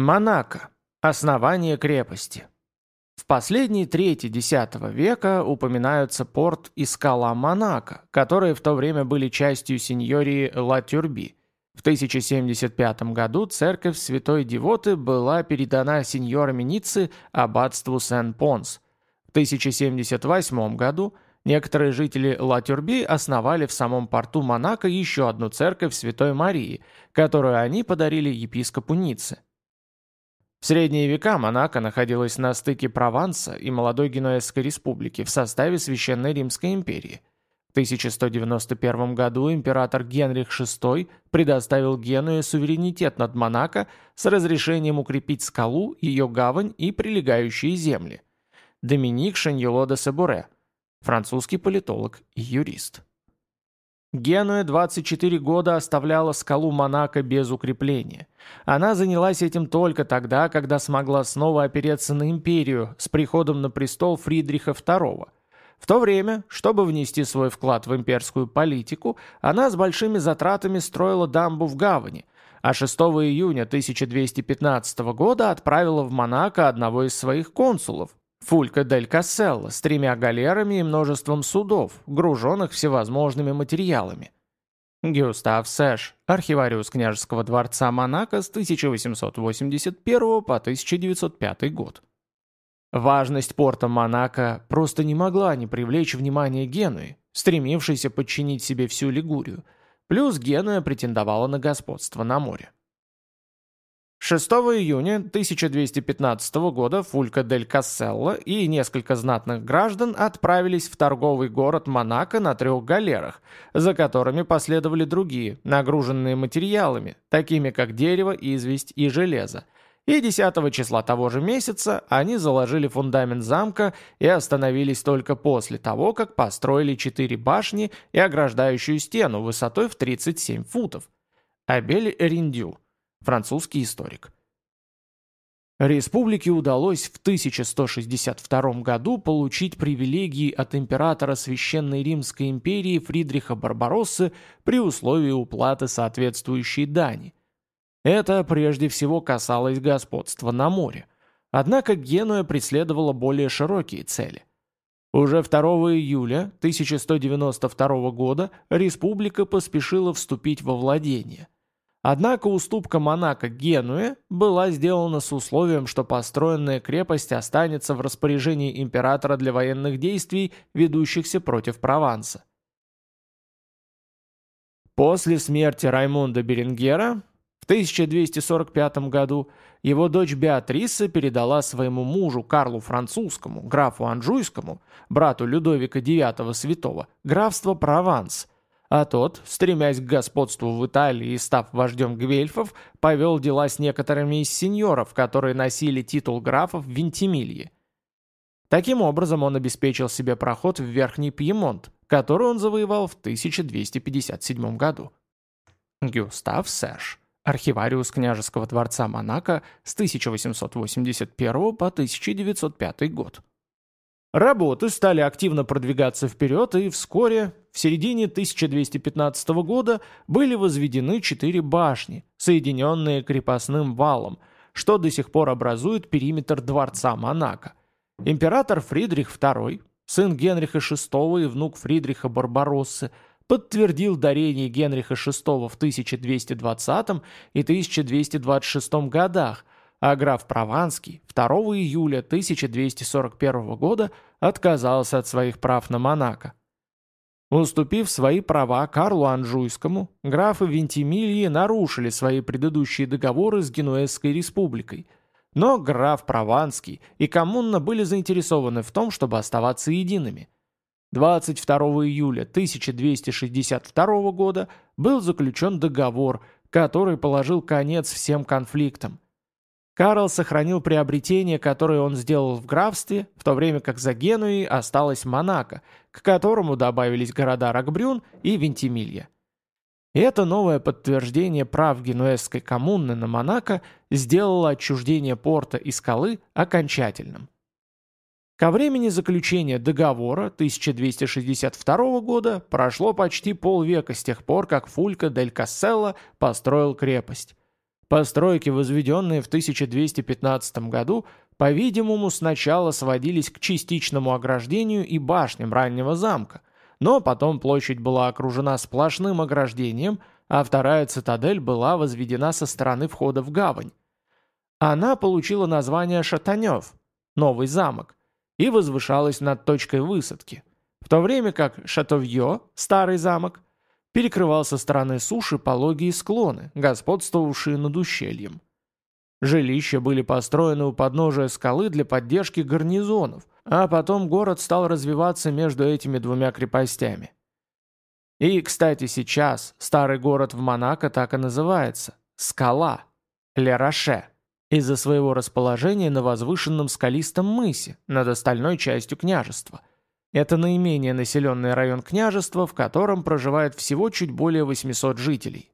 Монако. Основание крепости. В последней трети X века упоминаются порт и скала Монако, которые в то время были частью сеньории Ла-Тюрби. В 1075 году церковь Святой Девоты была передана сеньорами Ниццы аббатству Сен-Понс. В 1078 году некоторые жители Ла-Тюрби основали в самом порту Монако еще одну церковь Святой Марии, которую они подарили епископу Ниццы. В средние века Монако находилась на стыке Прованса и молодой Генуэзской республики в составе Священной Римской империи. В 1191 году император Генрих VI предоставил Генуе суверенитет над Монако с разрешением укрепить скалу, ее гавань и прилегающие земли. Доминик Шаньело де Сабуре, французский политолог и юрист. Генуя 24 года оставляла скалу Монако без укрепления. Она занялась этим только тогда, когда смогла снова опереться на империю с приходом на престол Фридриха II. В то время, чтобы внести свой вклад в имперскую политику, она с большими затратами строила дамбу в гавани, а 6 июня 1215 года отправила в Монако одного из своих консулов, Фулька дель Касселла с тремя галерами и множеством судов, груженных всевозможными материалами. Гюстав Сэш, архивариус княжеского дворца Монако с 1881 по 1905 год. Важность порта Монако просто не могла не привлечь внимание Генуи, стремившейся подчинить себе всю Лигурию, плюс Генуя претендовала на господство на море. 6 июня 1215 года Фулька дель Касселло и несколько знатных граждан отправились в торговый город Монако на трех галерах, за которыми последовали другие, нагруженные материалами, такими как дерево, известь и железо. И 10 числа того же месяца они заложили фундамент замка и остановились только после того, как построили четыре башни и ограждающую стену высотой в 37 футов. Абель Риндю – французский историк. Республике удалось в 1162 году получить привилегии от императора Священной Римской империи Фридриха Барбароссы при условии уплаты соответствующей дани. Это прежде всего касалось господства на море. Однако Генуя преследовала более широкие цели. Уже 2 июля 1192 года республика поспешила вступить во владение – Однако уступка Монако Генуе была сделана с условием, что построенная крепость останется в распоряжении императора для военных действий, ведущихся против Прованса. После смерти Раймонда Беренгера в 1245 году его дочь Беатриса передала своему мужу Карлу Французскому, графу Анжуйскому, брату Людовика IX Святого, графство Прованс – а тот, стремясь к господству в Италии и став вождем гвельфов, повел дела с некоторыми из сеньоров, которые носили титул графов в Вентимилье. Таким образом он обеспечил себе проход в Верхний Пьемонт, который он завоевал в 1257 году. Гюстав Сэш, архивариус княжеского дворца Монако с 1881 по 1905 год. Работы стали активно продвигаться вперед, и вскоре, в середине 1215 года, были возведены четыре башни, соединенные крепостным валом, что до сих пор образует периметр дворца Монако. Император Фридрих II, сын Генриха VI и внук Фридриха Барбароссы, подтвердил дарение Генриха VI в 1220 и 1226 годах, а граф Прованский 2 июля 1241 года отказался от своих прав на Монако. Уступив свои права Карлу Анжуйскому, графы Вентимильи нарушили свои предыдущие договоры с Генуэзской республикой, но граф Прованский и коммуна были заинтересованы в том, чтобы оставаться едиными. 22 июля 1262 года был заключен договор, который положил конец всем конфликтам – Карл сохранил приобретение, которое он сделал в графстве, в то время как за Генуей осталось Монако, к которому добавились города Рокбрюн и Вентимилья. Это новое подтверждение прав генуэзской коммуны на Монако сделало отчуждение порта и скалы окончательным. Ко времени заключения договора 1262 года прошло почти полвека с тех пор, как Фулька дель Касселла построил крепость. Постройки, возведенные в 1215 году, по-видимому, сначала сводились к частичному ограждению и башням раннего замка, но потом площадь была окружена сплошным ограждением, а вторая цитадель была возведена со стороны входа в гавань. Она получила название Шатанев, новый замок, и возвышалась над точкой высадки, в то время как Шатовье, старый замок, перекрывал со стороны суши пологие склоны, господствовавшие над ущельем. Жилища были построены у подножия скалы для поддержки гарнизонов, а потом город стал развиваться между этими двумя крепостями. И, кстати, сейчас старый город в Монако так и называется – Скала, Ле-Роше, из-за своего расположения на возвышенном скалистом мысе над остальной частью княжества – это наименее населенный район княжества, в котором проживает всего чуть более 800 жителей.